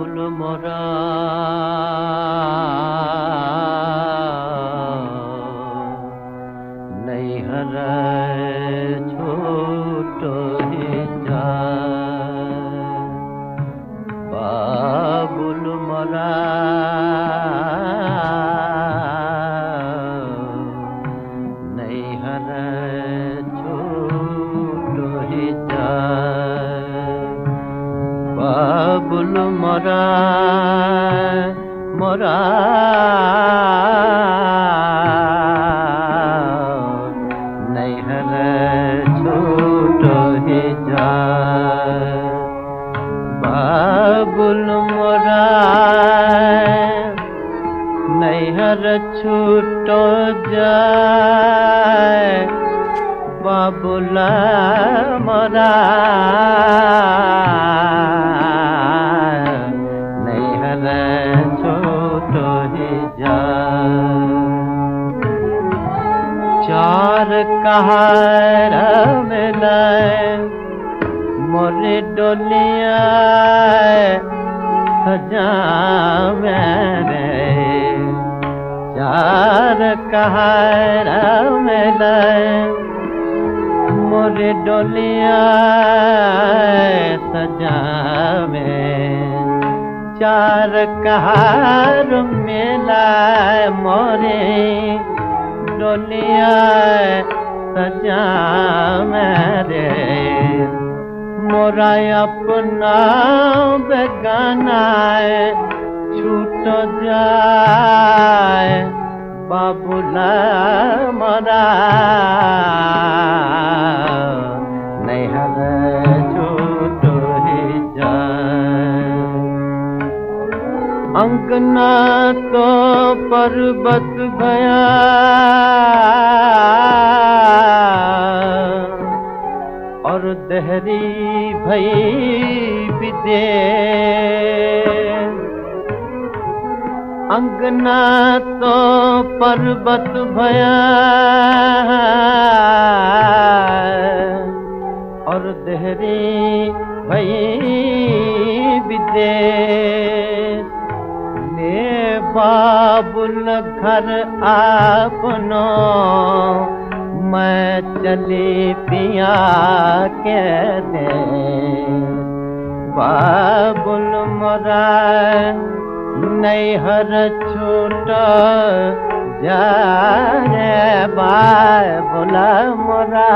ফুল মরা। বুলবুল মরা মরা। বাবুল মোরা নৈহর ছোট যা বাবুল মরা। चार मिलाए मोरे डोलिया सजा मेरे। चार कहार मिलाए मोरे डोलिया सजा में चार कहार मिला मोरे डोलिया सजा मेरे मोरा अपना बेगाना छूट जाए बाबूला मरा ही अंकना तो पर्वत भया और दहरी भई विदे अंगना तो पर्वत भया और देहरी भई विदेश ने बाबुल घर आपनो मैं चली पिया के दे बाबुल मोरा नैहर छूट जा बाबुल मोरा